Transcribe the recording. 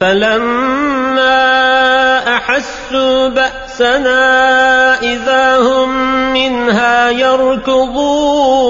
فلما أحسوا بأسنا إذا هم منها يركضون